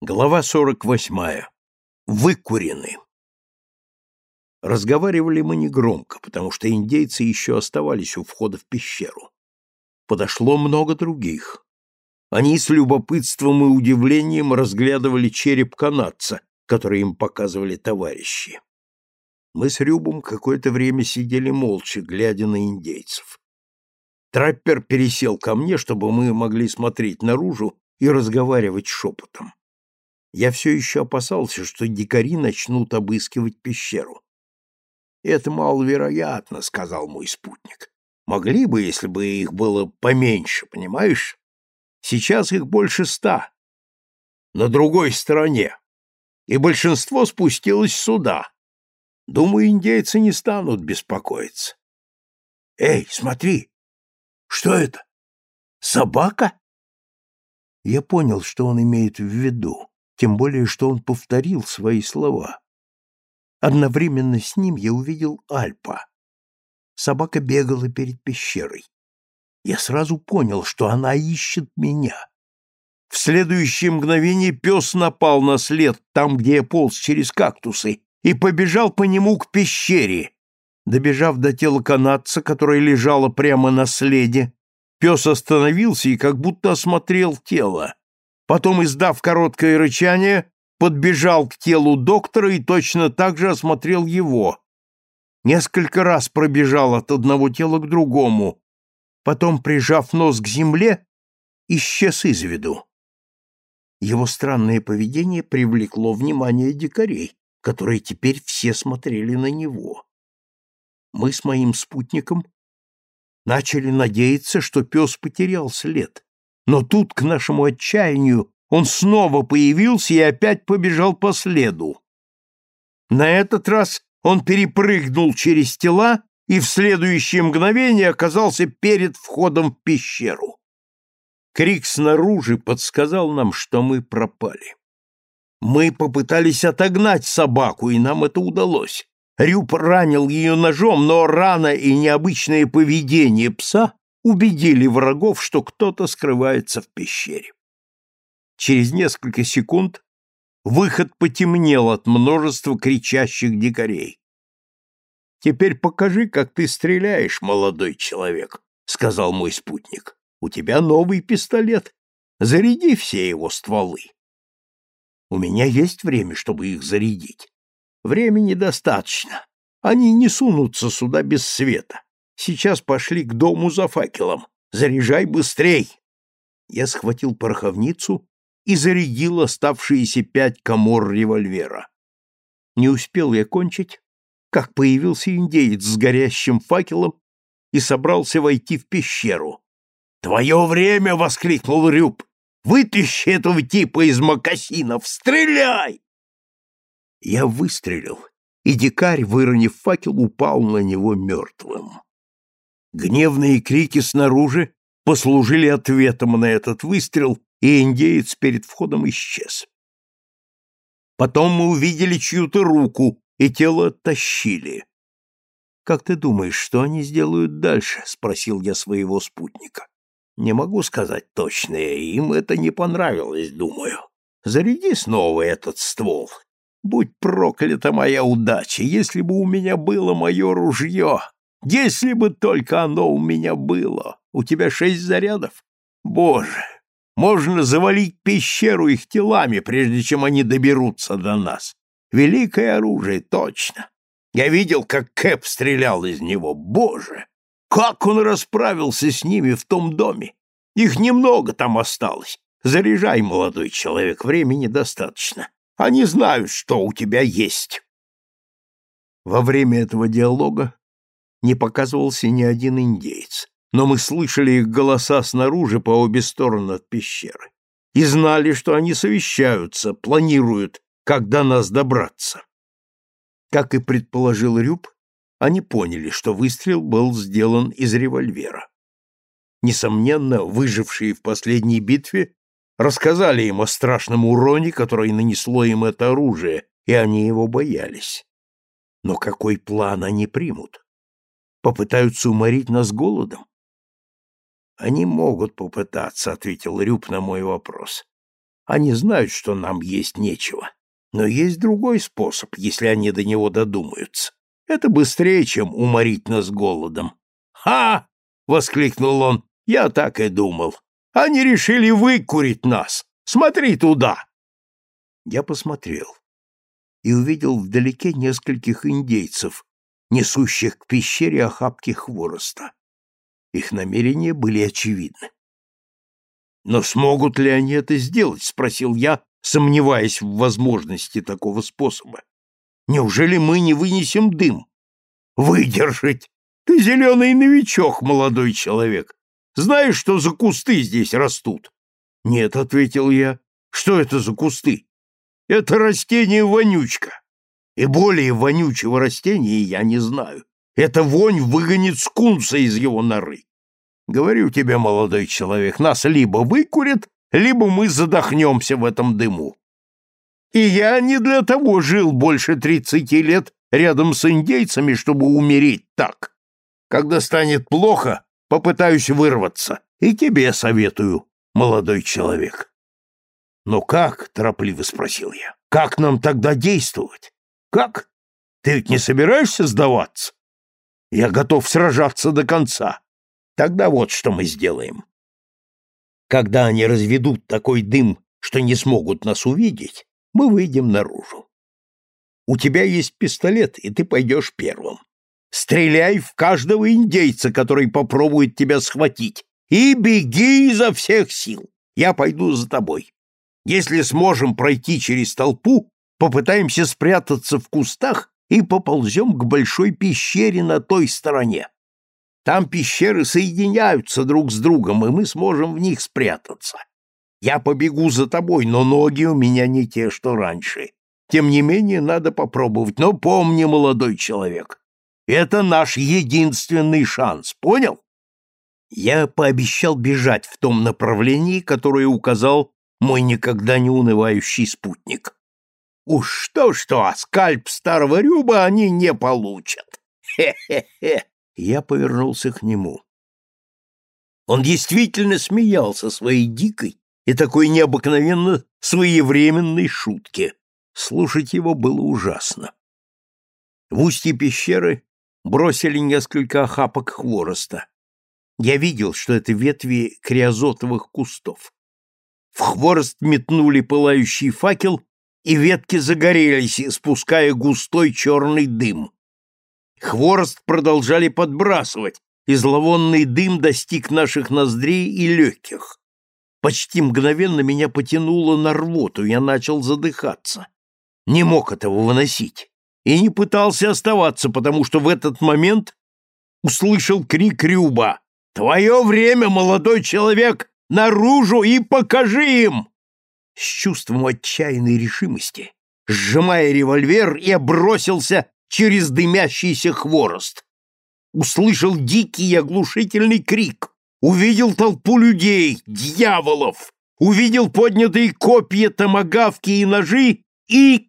Глава 48. Выкурены. Разговаривали мы негромко, потому что индейцы еще оставались у входа в пещеру. Подошло много других. Они с любопытством и удивлением разглядывали череп канадца, который им показывали товарищи. Мы с Рюбом какое-то время сидели молча, глядя на индейцев. Траппер пересел ко мне, чтобы мы могли смотреть наружу и разговаривать шепотом. Я все еще опасался, что дикари начнут обыскивать пещеру. «Это маловероятно», — сказал мой спутник. «Могли бы, если бы их было поменьше, понимаешь? Сейчас их больше ста. На другой стороне. И большинство спустилось сюда. Думаю, индейцы не станут беспокоиться». «Эй, смотри! Что это? Собака?» Я понял, что он имеет в виду тем более что он повторил свои слова. Одновременно с ним я увидел Альпа. Собака бегала перед пещерой. Я сразу понял, что она ищет меня. В следующее мгновение пес напал на след там, где я полз через кактусы, и побежал по нему к пещере. Добежав до тела канадца, которое лежало прямо на следе, пес остановился и как будто осмотрел тело. Потом, издав короткое рычание, подбежал к телу доктора и точно так же осмотрел его. Несколько раз пробежал от одного тела к другому. Потом, прижав нос к земле, исчез из виду. Его странное поведение привлекло внимание дикарей, которые теперь все смотрели на него. Мы с моим спутником начали надеяться, что пес потерял след. Но тут, к нашему отчаянию, он снова появился и опять побежал по следу. На этот раз он перепрыгнул через тела и в следующее мгновение оказался перед входом в пещеру. Крик снаружи подсказал нам, что мы пропали. Мы попытались отогнать собаку, и нам это удалось. Рюб ранил ее ножом, но рана и необычное поведение пса убедили врагов, что кто-то скрывается в пещере. Через несколько секунд выход потемнел от множества кричащих дикарей. «Теперь покажи, как ты стреляешь, молодой человек», — сказал мой спутник. «У тебя новый пистолет. Заряди все его стволы». «У меня есть время, чтобы их зарядить. Времени достаточно. Они не сунутся сюда без света. Сейчас пошли к дому за факелом. Заряжай быстрей!» Я схватил пороховницу и зарядил оставшиеся пять комор револьвера. Не успел я кончить, как появился индеец с горящим факелом и собрался войти в пещеру. «Твое время!» — воскликнул Рюб. «Вытащи этого типа из мокасинов! Стреляй!» Я выстрелил, и дикарь, выронив факел, упал на него мертвым. Гневные крики снаружи послужили ответом на этот выстрел, и индеец перед входом исчез. Потом мы увидели чью-то руку, и тело тащили. «Как ты думаешь, что они сделают дальше?» — спросил я своего спутника. «Не могу сказать точно, им это не понравилось, думаю. Заряди снова этот ствол. Будь проклята моя удача, если бы у меня было мое ружье, если бы только оно у меня было. У тебя шесть зарядов? Боже, можно завалить пещеру их телами, прежде чем они доберутся до нас. Великое оружие, точно. Я видел, как Кэп стрелял из него. Боже, как он расправился с ними в том доме. Их немного там осталось. Заряжай, молодой человек, времени достаточно. Они знают, что у тебя есть. Во время этого диалога не показывался ни один индейец, но мы слышали их голоса снаружи по обе стороны от пещеры и знали, что они совещаются, планируют, до нас добраться. Как и предположил Рюб, они поняли, что выстрел был сделан из револьвера. Несомненно, выжившие в последней битве рассказали им о страшном уроне, который нанесло им это оружие, и они его боялись. Но какой план они примут? Попытаются уморить нас голодом? Они могут попытаться, ответил Рюб на мой вопрос. Они знают, что нам есть нечего. Но есть другой способ, если они до него додумаются. Это быстрее, чем уморить нас голодом. «Ха!» — воскликнул он. «Я так и думал. Они решили выкурить нас. Смотри туда!» Я посмотрел и увидел вдалеке нескольких индейцев, несущих к пещере охапки хвороста. Их намерения были очевидны. «Но смогут ли они это сделать?» — спросил я, сомневаясь в возможности такого способа. «Неужели мы не вынесем дым?» «Выдержать! Ты зеленый новичок, молодой человек. Знаешь, что за кусты здесь растут?» «Нет», — ответил я. «Что это за кусты?» «Это растение вонючка. И более вонючего растения я не знаю. Эта вонь выгонит скунса из его норы. Говорю тебе, молодой человек, нас либо выкурят, либо мы задохнемся в этом дыму. И я не для того жил больше тридцати лет рядом с индейцами, чтобы умереть так. Когда станет плохо, попытаюсь вырваться. И тебе советую, молодой человек. «Но как?» — торопливо спросил я. «Как нам тогда действовать? Как? Ты ведь не собираешься сдаваться? Я готов сражаться до конца. Тогда вот что мы сделаем. Когда они разведут такой дым, что не смогут нас увидеть, мы выйдем наружу. У тебя есть пистолет, и ты пойдешь первым. Стреляй в каждого индейца, который попробует тебя схватить, и беги изо всех сил. Я пойду за тобой. Если сможем пройти через толпу, попытаемся спрятаться в кустах и поползем к большой пещере на той стороне. Там пещеры соединяются друг с другом, и мы сможем в них спрятаться. Я побегу за тобой, но ноги у меня не те, что раньше. Тем не менее, надо попробовать. Но помни, молодой человек, это наш единственный шанс, понял? Я пообещал бежать в том направлении, которое указал мой никогда не унывающий спутник. Уж что-что, а скальп старого рюба они не получат. Хе-хе-хе я повернулся к нему. Он действительно смеялся своей дикой и такой необыкновенно своевременной шутке. Слушать его было ужасно. В устье пещеры бросили несколько охапок хвороста. Я видел, что это ветви криозотовых кустов. В хворост метнули пылающий факел, и ветки загорелись, испуская густой черный дым. Хворост продолжали подбрасывать, и зловонный дым достиг наших ноздрей и легких. Почти мгновенно меня потянуло на рвоту, я начал задыхаться. Не мог этого выносить и не пытался оставаться, потому что в этот момент услышал крик Рюба. «Твое время, молодой человек! Наружу и покажи им!» С чувством отчаянной решимости, сжимая револьвер, я бросился через дымящийся хворост. Услышал дикий оглушительный крик, увидел толпу людей, дьяволов, увидел поднятые копья, томагавки и ножи и